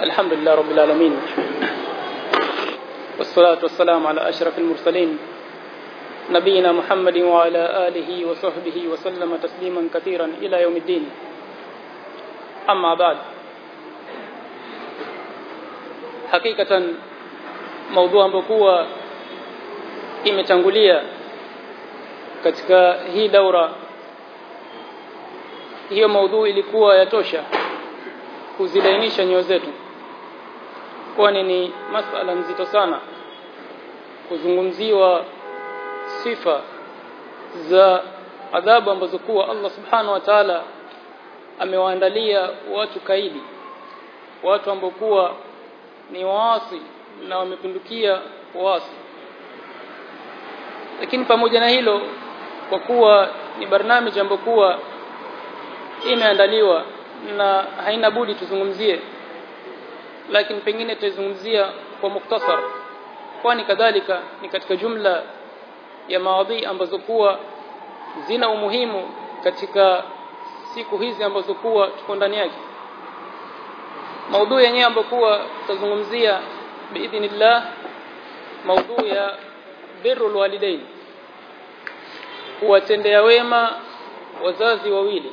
الحمد لله رب العالمين. والصلاة والسلام على أشرف المرسلين. نبينا محمد وعلى آله وصحبه وسلم تسليما كثيرا إلى يوم الدين. أما بعد. حقيقة موضوع ambokuwa imetangulia katika hii daura hiyo maudhui ilikuwa yatosha kuzilainisha nyoyo zetu kwani ni masala nzito sana kuzungumziwa sifa za adhabu ambazo kuwa Allah subhanahu wa ta'ala amewaandalia watu kaidi watu ambao kuwa ni waasi na wamepindukia waasi. Lakini pamoja na hilo kwa kuwa ni barnamiji ambayo kuwa imeandaliwa na haina budi tuzungumzie lakini pengine tutazungumzia kwa muktasar. Kwani kadhalika ni katika jumla ya mawadhi ambazo kuwa zina umuhimu katika siku hizi ambazo kuwa tuko ndani yake. Maudhui yenyewe ambayo kuwa tutazungumzia biidhnillah maudhui ya birrul walidain. Kuwatendea wema wazazi wawili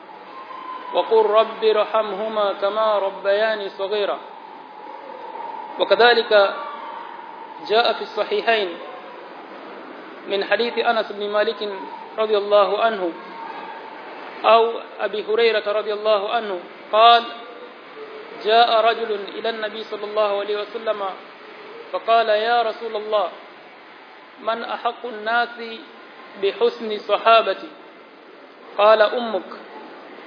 وقل رب ارحمهما كما ربياني صغيرا. وكذلك جاء في الصحيحين من حديث أنس بن مالك رضي الله عنه أو أبي هريرة رضي الله عنه قال جاء رجل إلى النبي صلى الله عليه وسلم فقال يا رسول الله من أحق الناس بحسن صحابتي؟ قال أمك.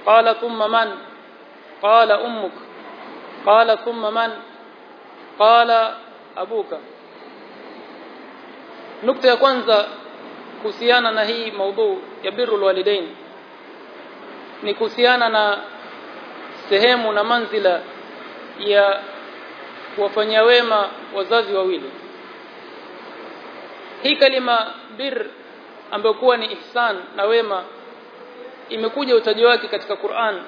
قال ثم من قال أمك قال ثم من قال أبوك nukta ya kwanza kuhusiana na hii maudhu ya birrul walidain ni kuhusiana na sehemu na manzila ya kuwafanyia wema wazazi wawili hii kalima bir ambayo kuwa ni ihsan na wema imekuja utaji wake katika Qur'an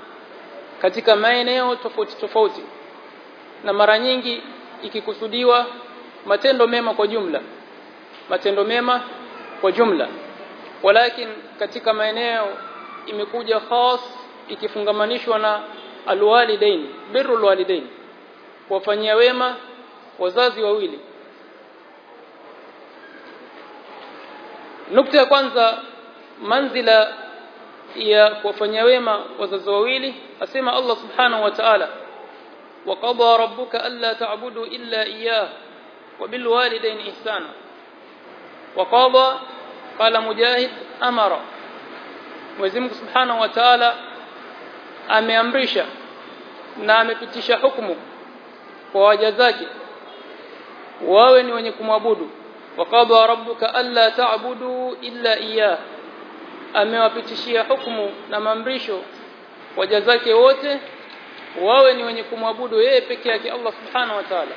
katika maeneo tofauti tofauti. Na mara nyingi ikikusudiwa matendo mema kwa jumla matendo mema kwa jumla. Walakin katika maeneo imekuja khas ikifungamanishwa na alwalidain birrul walidain kuwafanyia wema wazazi wawili. Nukta ya kwanza manzila ya kuwafanyia wema wazazi wawili asema Allah subhanahu wa ta'ala وقضى ربك ألا تعبدوا إلا إياه وبالوالدين إحسانا وقضى قال مجاهد أمر Mwenyezi Subhanahu wa Ta'ala ameamrisha na amepitisha hukumu kwa waja zake wawe ni wenye kumwabudu waqadha rabbuka alla ta'budu illa iyyah amewapitishia hukumu na maamrisho waja zake wote wawe ni wenye kumwabudu yeye peke yake Allah subhanahu wa ta'ala.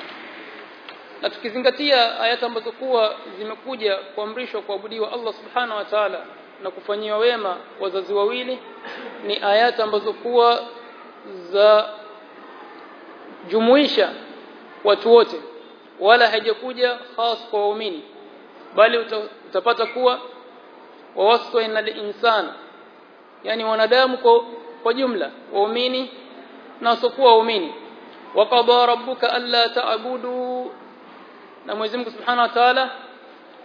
Na tukizingatia ayata ambazo kuwa zimekuja kuamrishwa kuabudiwa Allah subhanahu wa ta'ala na kufanyiwa wema wazazi wawili ni ayata ambazo kuwa za jumuisha watu wote. Wala haijakuja khas kwa waumini bali utapata kuwa wawaswa linsan yani wanadamu kwa, kwa jumla waumini na wasiokuwa waumini. Waqada rabbuka alla ta'budu. Na Mwenyezi Mungu Subhanahu wa Ta'ala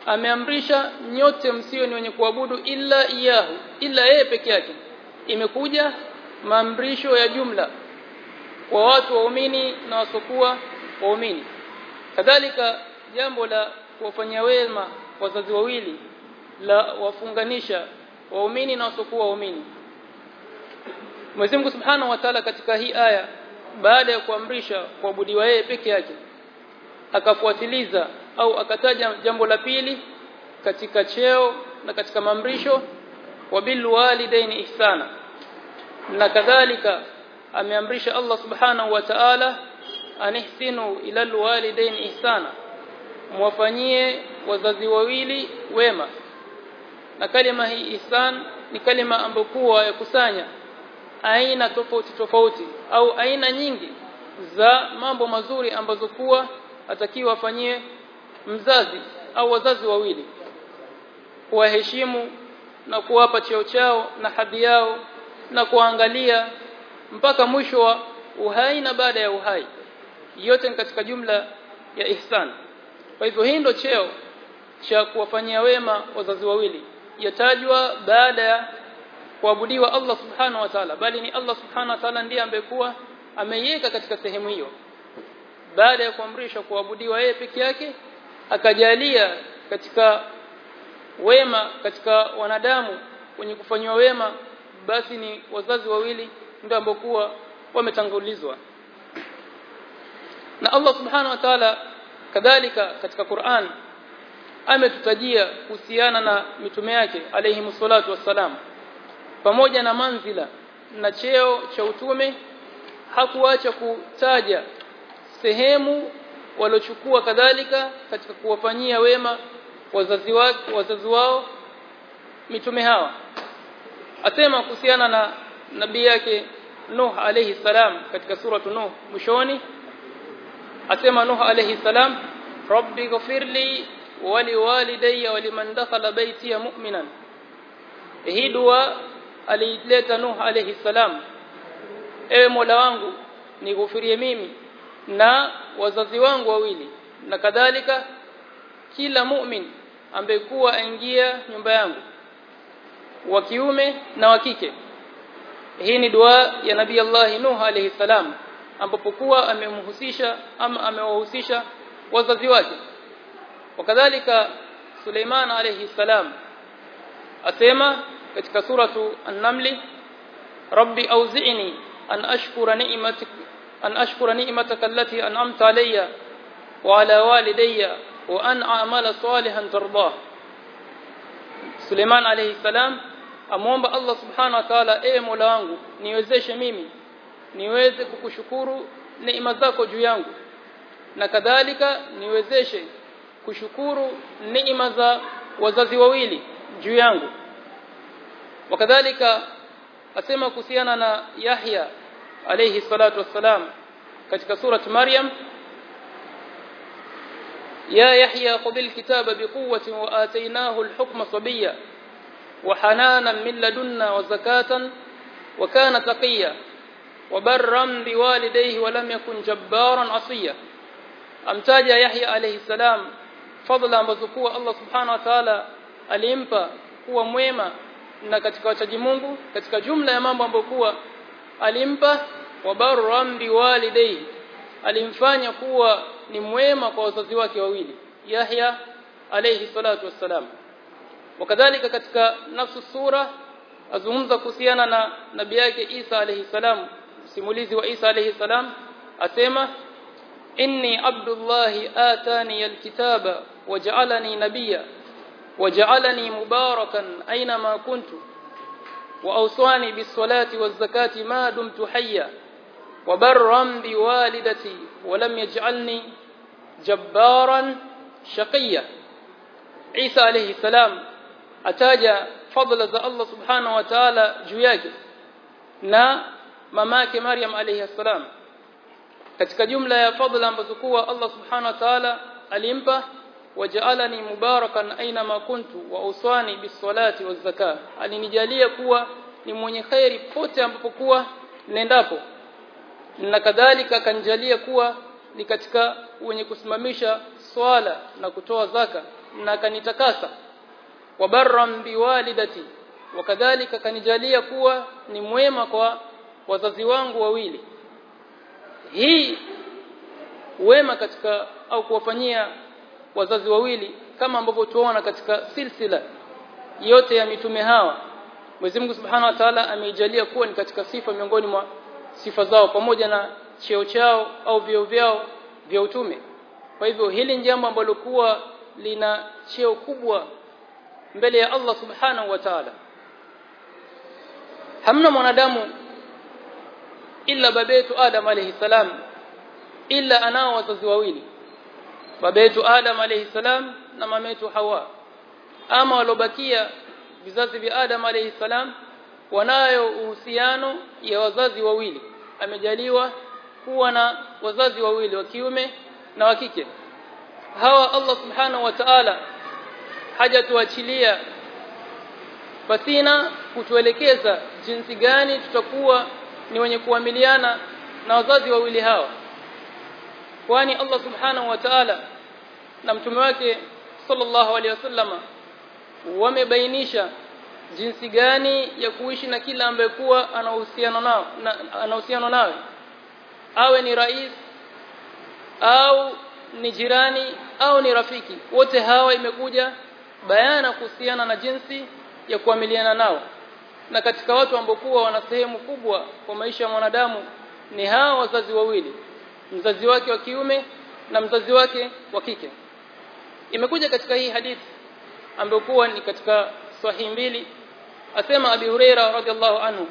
ameamrisha nyote msio ni wenye kuabudu illa iyahu illa yeye peke yake. Imekuja maamrisho ya jumla kwa watu waumini na wasiokuwa waumini. Kadhalika jambo la kuwafanyia wema wazazi wawili la wafunganisha waumini na wasiokuwa waumini. Mwenyezi Mungu Subhanahu wa Ta'ala katika hii aya baada ya kuamrisha kuabudiwa yeye peke yake akafuatiliza au akataja jambo la pili katika cheo na katika maamrisho wa bil walidaini ihsana. Na kadhalika ameamrisha Allah subhanahu wa ta'ala anihsinu ila alwalidaini ihsana mwafanyie wazazi wawili wema na kalima hii ihsan ni kalima ambokuwa ya kusanya aina tofauti tofauti au aina nyingi za mambo mazuri ambazo kuwa atakiwa afanyie mzazi au wazazi wawili. Kuwaheshimu na kuwapa cheo chao na hadhi yao na kuangalia mpaka mwisho wa uhai na baada ya uhai. Yote ni katika jumla ya ihsan. Kwa hivyo hii ndio cheo cha kuwafanyia wema wazazi wawili yatajwa baada ya kuabudiwa Allah subhanahu wa ta'ala. Bali ni Allah subhanahu wa ta'ala ndiye ambekuwa ameiweka katika sehemu hiyo. Baada ya kuamrisha kuabudiwa yeye peke yake akajalia katika wema katika wanadamu wenye kufanywa wema basi ni wazazi wawili ndio ambao wametangulizwa. Na Allah subhanahu wa ta'ala kadhalika katika Qur'an ametutajia kuhusiana na mitume yake alayhi msalatu wassalam. Pamoja na manzila na cheo cha utume hakuacha kutaja sehemu walochukua kadhalika katika kuwafanyia wema wazazi wao wazazi wao mitume hawa. Asema kuhusiana na nabii yake Nuh alayhi salam katika sura Nuh mwishoni asema Nuh alayhi salam rabbi ghfirli wa liwalidayya wa liman dakhala baytiya mu'minan. Hii dua aliileta Nuh alayhi salam. Ewe Mola wangu nighufirie mimi na wazazi wangu wawili na kadhalika kila mu'min ambaye kuwa aingia nyumba yangu wa kiume na wa kike. Hii ni dua ya nabii Allah Nuh alayhi salam ambapo kuwa amemhusisha ama amewahusisha wazazi wake wakadhalika Suleiman alayhi salam asema katika suratu an-naml rabbi auzi'ni an ashkura ni'matik an ashkura ni'mataka allati an'amta alayya wa ala walidayya wa an a'mala salihan tardah Suleiman alayhi salam amwomba Allah subhanahu wa ta'ala e Mola wangu niwezeshe mimi niweze kukushukuru neema zako juu yangu na kadhalika niwezeshe kushukuru neema za wazazi wawili juu yangu wakadhalika asema kuhusiana na Yahya alayhi salatu wassalam katika surat Maryam يا يحيى خذ الكتاب بقوة وآتيناه الحكم صبيا وحنانا من لدنا وزكاة وكان تقيا وبرا بوالديه ولم يكن جبارا عصيا امتاج يحيى عليه السلام fadhila ambazo kuwa Allah subhanahu wa ta'ala alimpa kuwa mwema na katika wachaji Mungu katika jumla ya mambo ambayo kuwa alimpa wa barran biwalidayhi alimfanya kuwa ni mwema kwa wazazi wake wawili Yahya alayhi salatu wassalam. Wakadhalika katika nafsu sura azungumza kuhusiana na nabii yake Isa alayhi salam simulizi wa Isa alayhi salam asema inni abdullahi atani alkitaba وجعلني نبيا وجعلني مباركا أينما كنت وأوصاني بالصلاة والزكاة ما دمت حيا وبرا بوالدتي ولم يجعلني جبارا شقيا. عيسى عليه السلام أتاجى فضل ذا الله سبحانه وتعالى جياك نا مماك مريم عليه السلام. katika جملة يا fadhila ambazo الله سبحانه وتعالى wa waja'alani mubarakan aina ma kuntu wa uswani bisalati wazaka alinijalia kuwa ni mwenye khairi pote ambapo kuwa nendapo na kadhalika kanjalia kuwa ni katika wenye kusimamisha swala na kutoa zaka. Na kanitakasa wabarram biwalidati. Wakadhalika kanijalia kuwa ni mwema kwa wazazi wangu wawili. Hii wema katika au kuwafanyia wazazi wawili kama ambavyo tuona katika silsila yote ya mitume hawa. Mwenyezi Mungu Subhanahu wa Ta'ala ameijalia kuwa ni katika sifa miongoni mwa sifa zao pamoja na cheo chao au vyeo vyao vya utume. Kwa hivyo hili ni jambo ambalo kuwa lina cheo kubwa mbele ya Allah subhanahu wa ta'ala. Hamna mwanadamu illa babetu Adam alayhi salam ila anao wazazi wawili babetu Adam alayhi salam na mametu Hawa. Ama walobakia vizazi vya Adam alayhi salam wanayo uhusiano ya wazazi wawili. Amejaliwa kuwa na wazazi wawili wa kiume na wa kike. Hawa Allah subhanahu wa ta'ala hajatuachilia pasina kutuelekeza jinsi gani tutakuwa ni wenye kuamiliana na wazazi wawili hawa kwani Allah subhanahu wa ta'ala na mtume wake sallallahu alaihi wasallama wamebainisha jinsi gani ya kuishi na kila ambaye kuwa ana uhusiano nao uhusiano nawe. Awe ni rais au ni jirani au ni rafiki wote hawa imekuja bayana kuhusiana na jinsi ya kuamiliana nao. Na katika watu ambao kuwa wana sehemu kubwa kwa maisha ya mwanadamu ni hawa wazazi wawili mzazi wake wa kiume na mzazi wake wa kike. Imekuja katika hii hadithi ambayo kuwa ni katika sahihi mbili. Asema abi huraira radhiallahu anhu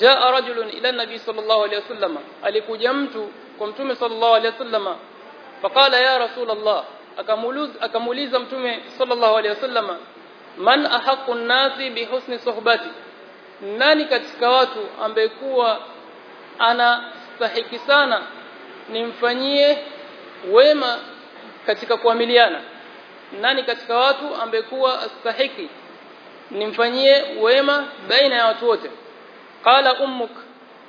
jaa rajulun ila nabii sallallahu alayhi wasallam alikuja mtu kwa mtume sallallahu alayhi wasallam faqala ya rasulullah akamuuliza akamuuliza mtume sallallahu alayhi wasallam man ahaqu an-nasi bihusni suhbati? Nani katika watu ambaye kuwa anastahiki sana nimfanyie wema katika kuamiliana. Nani katika watu ambekuwa astahiki nimfanyie wema baina ya watu wote. Qala ummuk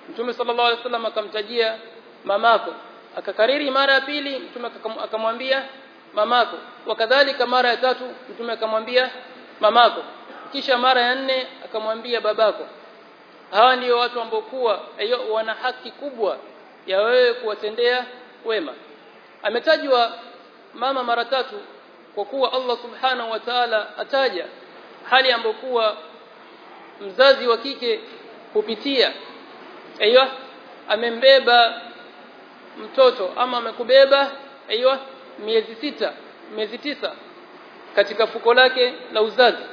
mtume sallallahu alaihi wasallam akamtajia mamako. Akakariri mara ya pili mtume akamwambia mamako. Wakadhalika mara ya tatu mtume akamwambia mamako. Kisha mara ya nne akamwambia babako. Hawa ndio watu ambao kuwa wana haki kubwa ya wewe kuwatendea wema. Ametajwa mama mara tatu kwa kuwa Allah subhanahu wa ta'ala ataja hali ambokuwa mzazi wa kike hupitia. Aiyo amembeba mtoto ama amekubeba aiyo miezi sita miezi tisa katika fuko lake la uzazi.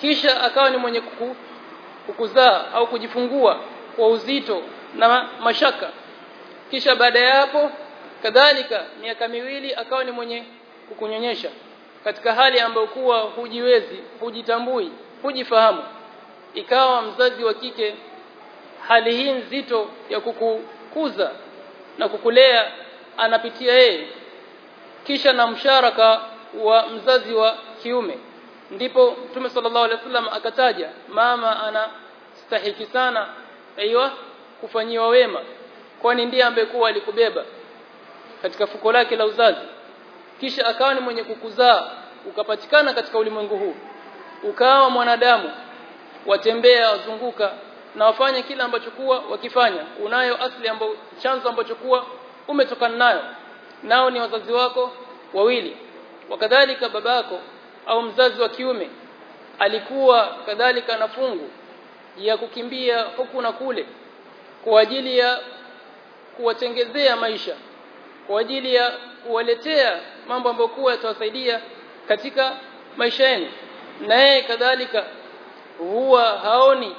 Kisha akawa ni mwenye kuku, kukuzaa au kujifungua kwa uzito na mashaka. Kisha baada ya hapo kadhalika miaka miwili akawa ni mwenye kukunyonyesha katika hali ambayo kuwa hujiwezi hujitambui hujifahamu. Ikawa mzazi wa kike hali hii nzito ya kukukuza na kukulea anapitia yeye. Kisha na msharaka wa mzazi wa kiume. Ndipo Mtume sallallahu alaihi wasallam akataja mama ana stahiki sana aiywa kufanyiwa wema kwani ndiye ambaye kuwa alikubeba katika fuko lake la uzazi. Kisha akawa ni mwenye kukuzaa ukapatikana katika ulimwengu huu ukawa mwanadamu watembea wazunguka na wafanye kila ambacho kuwa wakifanya. Unayo asili ambayo chanzo ambacho kuwa umetokana nayo. Nao ni wazazi wako wawili. Wakadhalika babako au mzazi wa kiume alikuwa kadhalika na fungu ya kukimbia huku na kule kwa ajili ya kuwatengezea maisha kwa ajili ya kuwaletea mambo ambayo kuwa yatawasaidia katika maisha yenu. Na yeye kadhalika huwa haoni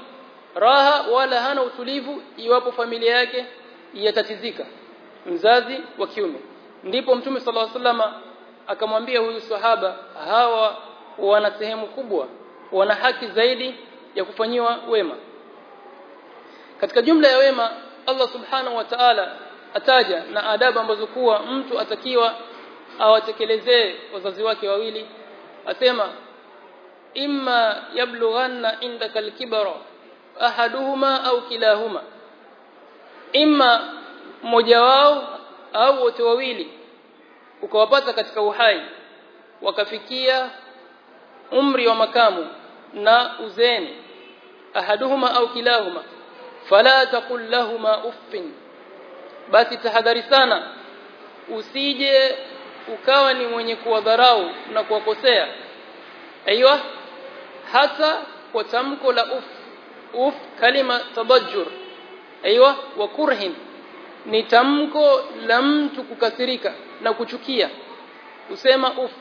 raha wala hana utulivu iwapo familia yake yatatizika mzazi wa kiume. Ndipo mtume sallallahu alaihi wasallam akamwambia huyu sahaba hawa wana sehemu kubwa wana haki zaidi ya kufanyiwa wema katika jumla ya wema Allah subhanahu wa ta'ala ataja na adabu ambazo kuwa mtu atakiwa awatekelezee wazazi wake wawili. Asema imma yablughanna indaka alkibara ahaduhuma au kilahuma. Imma mmoja wao au wote wawili ukawapata katika uhai wakafikia umri wa makamu na uzeni ahaduhuma au kilahuma fala taqul lahuma uffin. Basi tahadhari sana usije ukawa ni mwenye kuwadharau na kuwakosea. Aiywa hata kwa tamko la uff uff kalima tabajjur aiywa wa kurhin ni tamko la mtu kukasirika na kuchukia. Usema uff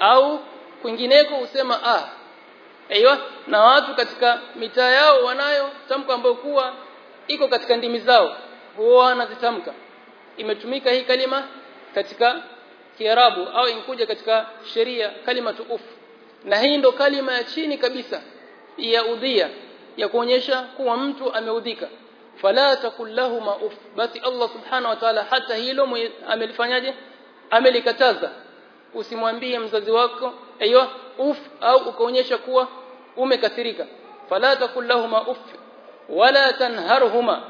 au kwingineko usema ah Aiyo na watu katika mitaa yao wanayo tamko ambayo kuwa iko katika ndimi zao huwa wanazitamka. Imetumika hii kalima katika Kiarabu au inkuja katika sheria kalima tuufu na hii ndo kalima ya chini kabisa ya udhia ya kuonyesha kuwa mtu ameudhika. Fala takul lahum uf basi Allah subhanahu wa ta'ala hata hilo amelifanyaje? Amelikataza. Usimwambie mzazi wako aiyo uf au ukaonyesha kuwa umekathirika fala takul lahum uf wala tanharhuma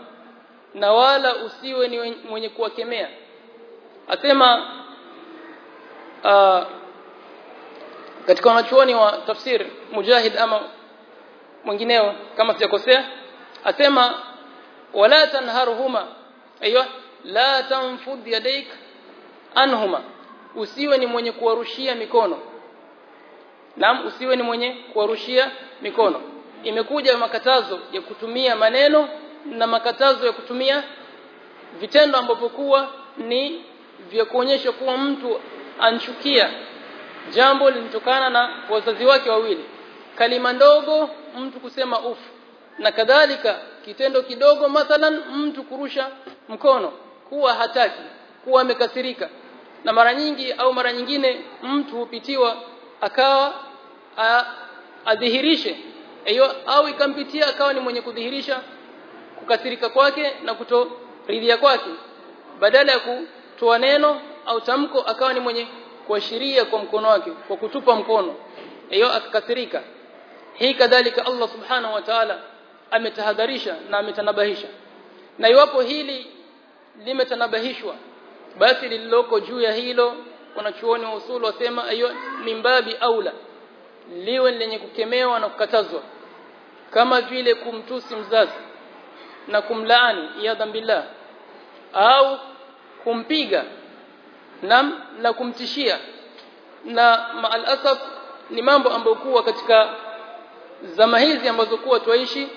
na wala usiwe ni mwenye kuwakemea. Asema uh, katika wanachuoni wa tafsir mujahid ama mwingineo kama sijakosea asema wala tanharhuma aiyo la tanfud yadaik anhuma usiwe ni mwenye kuwarushia mikono naam usiwe ni mwenye kuwarushia mikono. Imekuja makatazo ya kutumia maneno na makatazo ya kutumia vitendo ambavyo kuwa ni vya kuonyesha kuwa mtu anchukia. Jambo linatokana na wazazi wake wawili. Kalima ndogo mtu kusema ufu na kadhalika kitendo kidogo mathalan mtu kurusha mkono. Kuwa hataki kuwa amekasirika. Na mara nyingi au mara nyingine mtu hupitiwa akawa adhihirishe. Hiyo au ikampitia akawa ni mwenye kudhihirisha kukasirika kwake na kutoridhia kwake. Badala ya kutoa neno au tamko akawa ni mwenye kuashiria kwa mkono wake kwa kutupa mkono. Hiyo akakasirika. Hii kadhalika Allah subhanahu wa ta'ala ametahadharisha na ametanabahisha. Na iwapo hili limetanabahishwa basi lililoko juu ya hilo wanachuoni wa usulu wasema ayo mimbabi aula. Liwe lenye kukemewa na kukatazwa. Kama vile kumtusi mzazi na kumlaani ya billah. Au kumpiga na, na kumtishia. Na maalasaf ni mambo ambayo kuwa katika zama hizi ambazo kuwa twaishi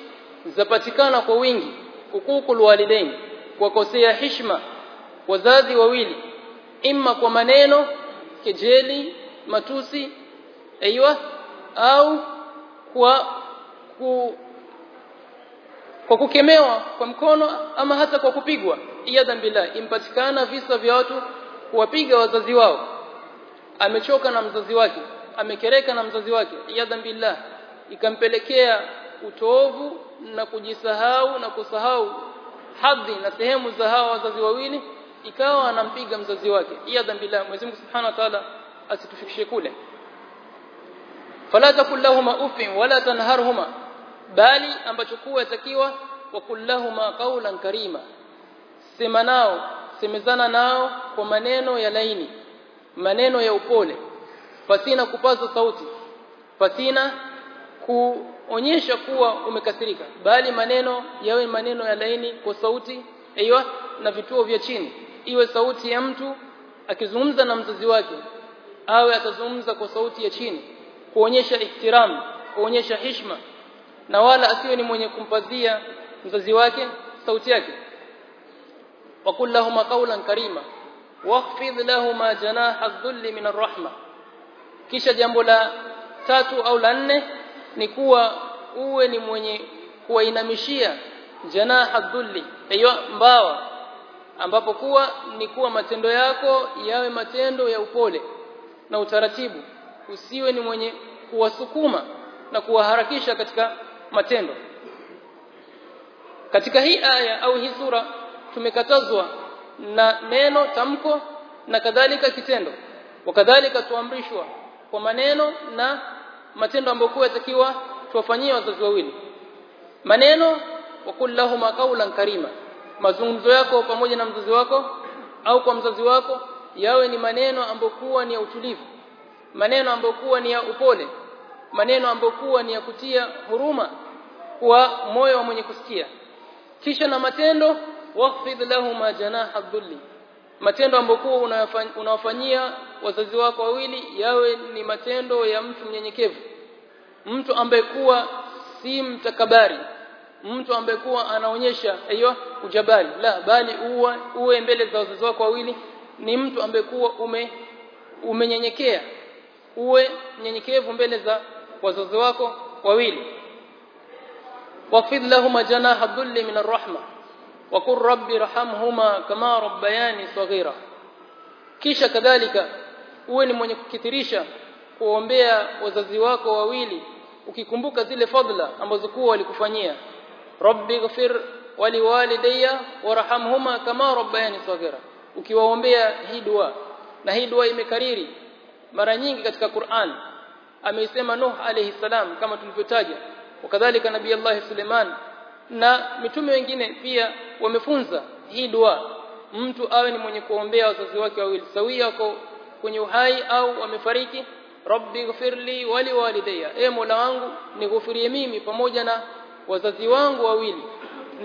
zapatikana kwa wingi. Hukukul walidain kuwakosea heshima wazazi wawili imma kwa maneno kejeli matusi aiywa au kwa ku, kwa kukemewa kwa mkono ama hata kwa kupigwa. Iyadhan billah impatikana visa vya watu kuwapiga wazazi wao. Amechoka na mzazi wake amekereka na mzazi wake. Iyadhan billah ikampelekea utovu na kujisahau na kusahau hadhi na sehemu za hawa wazazi wawili ikawa anampiga mzazi wake. Iyadhan billah Mwenyezi Mungu Subhanahu wa Ta'ala asitufikishe kule. Fala takul lahum ufin wala tanharhuma. Bali ambacho kuwa yatakiwa wa kullahuma qawlan karima. Sema nao semezana nao kwa maneno ya laini maneno ya upole. Fasina kupaza sauti. Fasina kuonyesha kuwa umekasirika. Bali maneno yawe maneno ya laini kwa sauti aiywa na vituo vya chini iwe sauti ya mtu akizungumza na mzazi wake awe atazungumza kwa sauti ya chini kuonyesha ihtiram kuonyesha heshima na wala asiwe ni mwenye kumpazia mzazi wake sauti yake وقل لهما قولا كريما واخفض لهما جناح الذل من الرحمه kisha jambo la tatu au la nne ni kuwa uwe ni mwenye kuwainamishia janaha dhulli hiyo mbawa ambapo kuwa ni kuwa matendo yako yawe matendo ya upole na utaratibu usiwe ni mwenye kuwasukuma na kuwaharakisha katika matendo. Katika hii aya au hii sura tumekatazwa na neno tamko na kadhalika kitendo wakadhalika tuamrishwa kwa maneno na matendo ambayo kwa yatakiwa tuwafanyie wazazi wawili. Maneno wa kullahuma qawlan karima mazungumzo yako pamoja na mzazi wako au kwa mzazi wako yawe ni maneno ambokuwa ni ya utulivu maneno ambokuwa ni ya upole maneno ambokuwa ni ya kutia huruma kwa moyo wa mwenye kusikia. Kisha na matendo waqfid lahuma janaha dhulli matendo ambokuwa unawafanyia wazazi wako wawili yawe ni matendo ya mtu mnyenyekevu mtu ambaye kuwa si mtakabari mtu ambaye kuwa anaonyesha hiyo ujabali. La bali uwe, uwe mbele za wazazi wako wawili. Ni mtu ambaye kuwa ume umenyenyekea. Uwe nyenyekevu mbele za wazazi wako wawili. Waqfid lahum janaha dhulli min arrahma wa qur rabbi irhamhuma kama rabbayani saghira. Kisha kadhalika uwe ni mwenye kukithirisha kuombea wazazi wako wawili ukikumbuka zile fadla ambazo kuwa walikufanyia rabbi ighfir waliwalidayya warhamhuma kama rabbayani saghira. Ukiwaombea hii dua na hii dua imekariri mara nyingi katika Qur'an ameisema Nuh alayhi salam kama tulivyotaja wakadhalika nabii Allah Suleiman na mitume wengine pia wamefunza hii dua. Mtu awe ni mwenye kuombea wazazi wake wawili sawia wako kwenye uhai au wamefariki rabbi ghfirli wali walidayya e mola wangu nighufirie mimi pamoja na wazazi wangu wawili.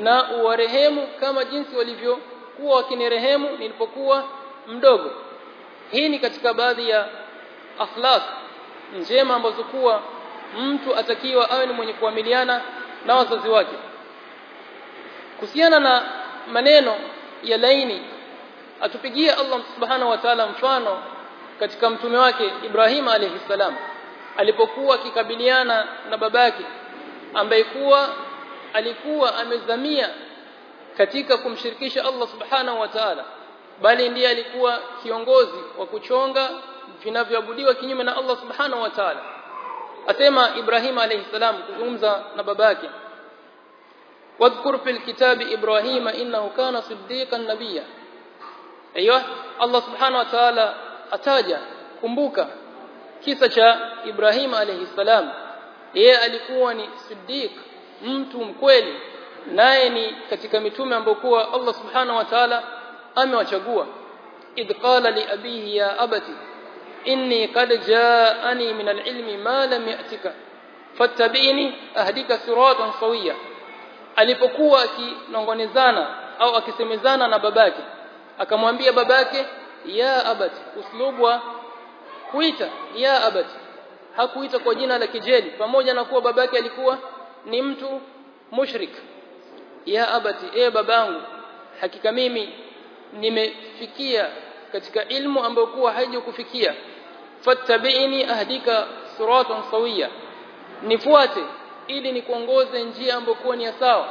Na uwarehemu kama jinsi walivyokuwa wakinirehemu nilipokuwa mdogo. Hii ni katika baadhi ya akhlaq njema ambazo kuwa mtu atakiwa awe ni mwenye kuamiliana na wazazi wake. Kuhusiana na maneno ya laini atupigie Allah subhanahu wa ta'ala mfano katika mtume wake Ibrahim alayhi salam alipokuwa akikabiliana na babake ambaye kuwa alikuwa amezamia katika kumshirikisha Allah subhanahu wa ta'ala bali ndiye alikuwa kiongozi wa kuchonga vinavyoabudiwa kinyume na Allah subhanahu wa ta'ala asema Ibrahim alayhi salam kuzungumza na babake wadhkur fil kitabi Ibrahim innahu kana siddiqan nabiyya aiywa Allah subhanahu wa ta'ala ataja kumbuka kisa cha Ibrahim alayhi salam yeye alikuwa ni siddiq mtu mkweli naye ni katika mitume ambokuwa Allah subhanahu wa ta'ala amewachagua. Idh qala li abihi ya abati inni qad ja'ani min al-ilmi ma lam ya'tika fattabi'ni ahdika siratan sawiya. Alipokuwa akinongonezana au akisemezana na babake akamwambia babake ya abati uslubwa kuita ya abati hakuita kwa jina la kijeli pamoja na kuwa babake alikuwa ni mtu mushrik. Ya abati e babangu hakika mimi nimefikia katika ilmu ambayo kuwa haijakufikia. Fattabi'ni ahdika siratan sawiya. Nifuate ili nikuongoze njia ambayo kuwa ni sawa.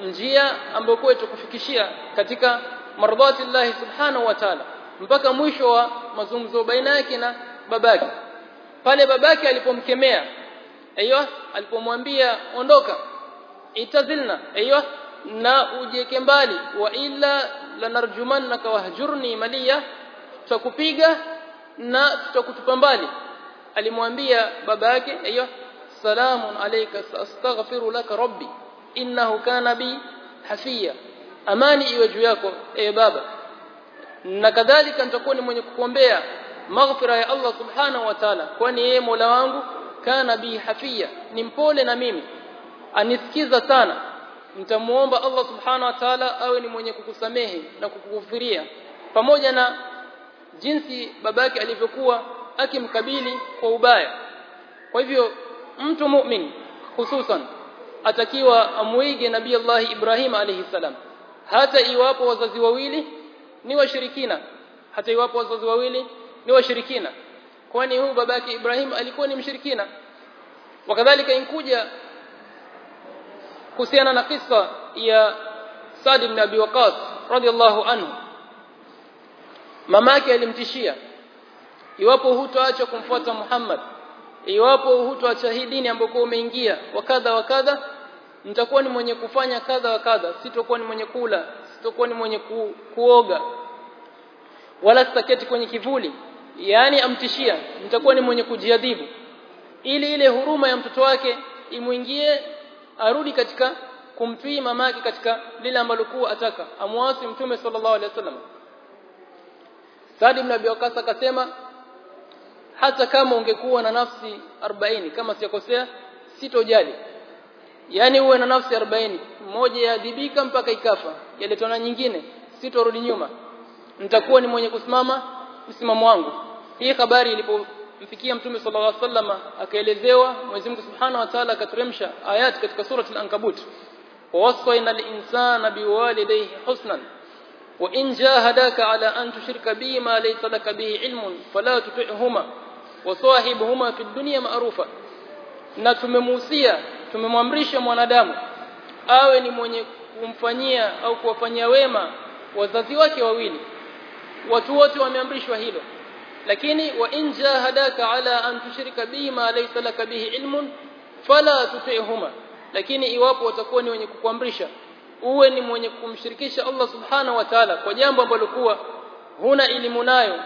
Njia ambayo kuwa itakufikishia katika mardhati Allah subhanahu wa ta'ala. Mpaka mwisho wa mazungumzo baina yake na babake pale babake alipomkemea. Aiyo alipomwambia ondoka. Itazilna. Aiyo na ujeke mbali. Wa illa lanarjumannaka wahjurni maliya. Tutakupiga na tutakutupa mbali. Alimwambia baba yake aiyo salamun alayka astaghfiru laka rabbi. Innahu kana bi hafiya. Amani iwe juu yako e baba. Na kadhalika nitakuwa ni mwenye kukuombea maghfira ya Allah subhanahu wa ta'ala. Kwani yeye Mola wangu kana bi hafiya. Ni mpole na mimi. Anisikiza sana. Nitamuomba Allah subhanahu wa ta'ala awe ni mwenye kukusamehe na kukufiria pamoja na jinsi babake alivyokuwa akimkabili kwa ubaya. Kwa hivyo mtu mu'min hususan atakiwa amuige nabii Allah Ibrahim alayhi salam. Hata iwapo wazazi wawili ni washirikina hata iwapo wazazi wawili ni washirikina. Kwani huyu babake Ibrahim alikuwa ni mshirikina? Wakadhalika inkuja kuhusiana na kisa ya Sa'd ibn Abi Waqqas radiyallahu anhu. Mamake alimtishia iwapo hutoacha kumfuata Muhammad iwapo hutoacha hii dini ambayo umeingia wakadha wakadha nitakuwa ni mwenye kufanya kadha wakadha sitokuwa ni mwenye kula sitokuwa ni mwenye ku, kuoga wala sitaketi kwenye kivuli yani amtishia nitakuwa ni mwenye kujiadhibu. Ili ile huruma ya mtoto wake imuingie arudi katika kumtii mamake katika lile ambalo kuwa ataka amwasi mtume sallallahu alaihi wasallam. Saad ibn Abi akasema hata kama ungekuwa na nafsi 40 kama sikosea sitojali. Yani uwe na nafsi 40 mmoja yaadhibika mpaka ikafa yaletwa na nyingine sitorudi nyuma. Nitakuwa ni mwenye kusimama msimamo wangu hii habari ilipomfikia mtume sallallahu alaihi wasallam akaelezewa Mwenyezi Mungu Subhanahu wa Ta'ala akateremsha ayat katika surati al-Ankabut ووصينا الإنسان بوالديه حسنا وإن جاهداك على أن تشرك بي ما ليس لك به علم فلا تطعهما وصاحبهما في الدنيا معروفا na tumemuhusia tumemwamrisha mwanadamu awe ni mwenye kumfanyia au kuwafanyia wema wazazi wake wawili watu wote wameamrishwa hilo lakini wa in jahadaka ala an tushrika bihi ma laysa laka bihi ilmun fala tuti'huma. Lakini iwapo watakuwa ni wenye kukuamrisha uwe ni mwenye kumshirikisha Allah subhanahu wa ta'ala kwa jambo ambalo kuwa huna elimu nayo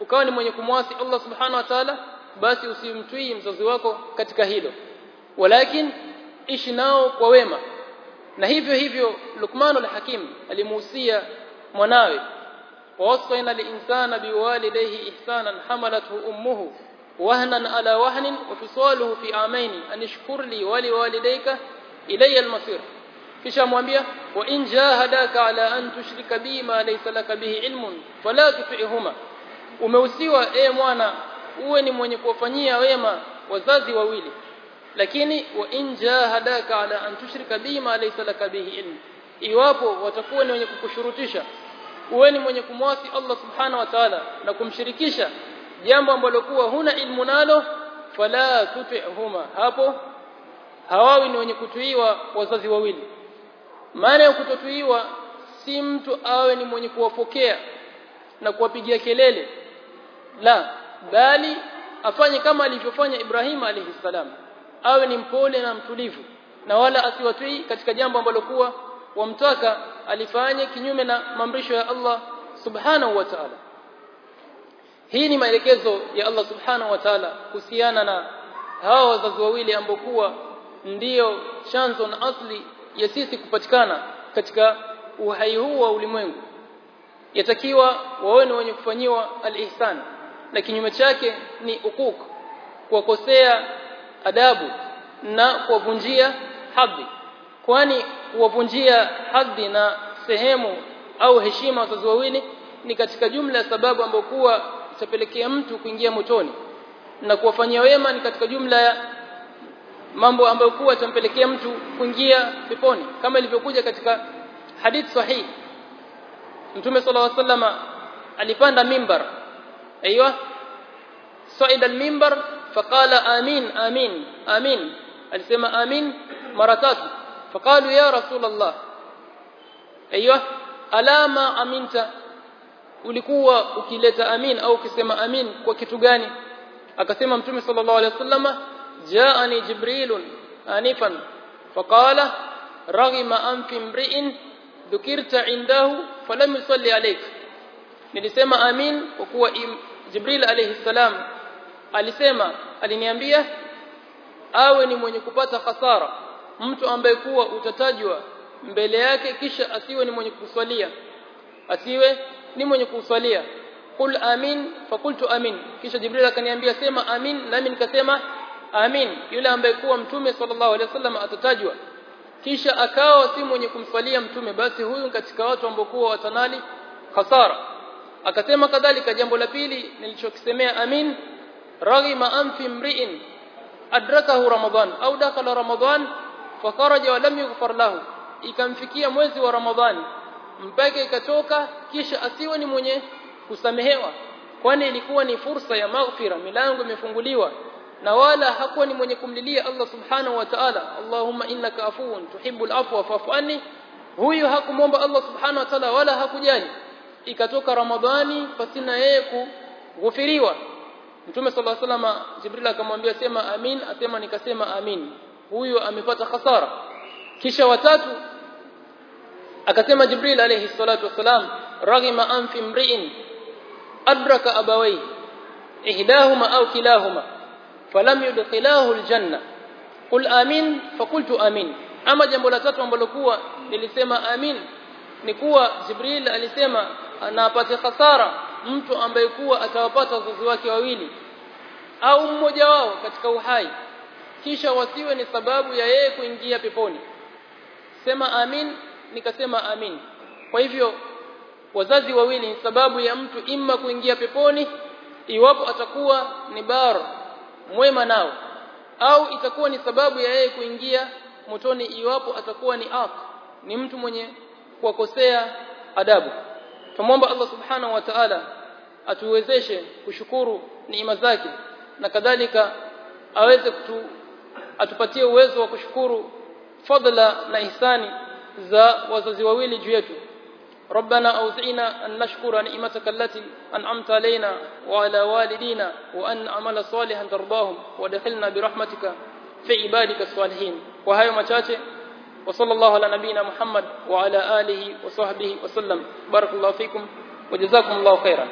ukawa ni mwenye kumwasi Allah subhanahu wa ta'ala basi usimtwii mzazi wako katika hilo. Walakin ishi nao kwa wema. Na hivyo hivyo Luqman al-Hakim alimuhusia mwanawe ووصينا الإنسان بوالديه إحسانا حملته أمه وهنا على وهن وفصاله في عامين أن اشكر لي ولوالديك إلي المصير. كيش أمامي وإن جاهداك على أن تشرك بي ما ليس لك به علم فلا تطعهما. وموسيوا أي موانا ueni mwenye kuwafanyia wema wazazi wawili lakini wain jahadaka ala antushrika bima laisa laka bihi ilmu iwapo watakuwa ni wenye kukushurutisha uwe ni mwenye kumwasi Allah subhanahu wa ta'ala na kumshirikisha jambo ambalo kuwa huna ilmu nalo fala tuti'huma. Hapo hawawi ni wenye kutuiwa wazazi wawili. Maana ya kutotuiwa si mtu awe ni mwenye kuwapokea na kuwapigia kelele. La bali afanye kama alivyofanya Ibrahim alayhi salam. Awe ni mpole na mtulivu na wala asiwatui katika jambo ambalo kuwa wamtaka alifanye kinyume na maamrisho ya Allah subhanahu wa ta'ala. Hii ni maelekezo ya Allah subhanahu wa ta'ala kuhusiana na hawa wazazi wawili ambokuwa ndiyo chanzo na asli ya sisi kupatikana katika uhai huu wa ulimwengu. Yatakiwa wawe ni wenye kufanyiwa al-ihsan na kinyume chake ni ukuk kuwakosea adabu na kuwavunjia hadhi kwani kuwavunjia hadhi na sehemu au heshima wazazi wawili ni katika jumla ya sababu ambayo kuwa itapelekea mtu kuingia motoni na kuwafanyia wema ni katika jumla ya mambo ambayo kuwa itampelekea mtu kuingia peponi kama ilivyokuja katika hadith sahih Mtume صلى الله عليه وسلم alipanda mimbar aiywa saida al-mimbar faqala amin amin amin alisema amin mara tatu Faqalu ya rasul Allah aiywa alama aminta ulikuwa ukileta amin au ukisema amin kwa kitu gani akasema mtume sallallahu alaihi wasallama jaani jibrilun anifan faqala raghima anfi imri'in dhukirta indahu falam yusalli alayk nilisema amin kwa kuwa jibril alayhi salam alisema aliniambia awe ni mwenye kupata hasara mtu ambaye kuwa utatajwa mbele yake kisha asiwe ni mwenye kuswalia asiwe ni mwenye kuswalia qul amin fakultu amin. Kisha jibril akaniambia sema amin nami nikasema amin. Yule ambaye kuwa mtume sallallahu alaihi wasallam atatajwa. Kisha akawa si mwenye kumswalia mtume basi huyu katika watu ambao kuwa watanali khasara. Akasema kadhalika. Jambo la pili nilichokisemea amin raghima anfi mri'in adrakahu ramadan au dakhala ramadan fakaraja walam yughfar lahu. Ikamfikia mwezi wa ramadhani mpaka ikatoka kisha asiwe ni mwenye kusamehewa. Kwani ilikuwa ni fursa ya maghfira milango imefunguliwa na wala hakuwa ni mwenye kumlilia Allah subhanahu wa ta'ala. Allahumma innaka afuun tuhibbul afwa fa'fu anni. Huyu hakumomba Allah subhanahu wa ta'ala wala hakujali. Ikatoka ramadhani pasina yeye kugufiriwa mtume sallallahu alaihi wasallam jibril akamwambia sema amin asema nikasema amin huyu amepata hasara kisha watatu akasema Jibril alayhi salatu wasalam raghima anfi mri'in adraka abawai ihdahuma au kilahuma falam yudkhilahu aljanna. Qul amin fakultu amin. Ama jambo la tatu ambalo kuwa nilisema amin ni kuwa Jibril alisema anapata hasara mtu ambaye kuwa atawapata wazazi wake wawili au mmoja wao katika uhai kisha wasiwe ni sababu ya yeye kuingia peponi. Sema amin nikasema amin. Kwa hivyo wazazi wawili ni sababu ya mtu imma kuingia peponi iwapo atakuwa ni bar mwema nao. Au itakuwa ni sababu ya yeye kuingia motoni iwapo atakuwa ni aq ni mtu mwenye kuwakosea adabu. Tumomba Allah subhanahu wa ta'ala atuwezeshe kushukuru neema zake na kadhalika aweze kutu atupatie uwezo wa kushukuru fadla na ihsani za wazazi wawili juu yetu. ربنا أوزعنا أن نشكر نعمتك التي أنعمت علينا وعلى والدينا وأن نعمل صالحا ترضاهم ودخلنا برحمتك في عبادك الصالحين وهاي مچاچه وصلى الله على نبينا محمد وعلى آله وصحبه وسلم بارك الله فيكم وجزاكم الله خيرا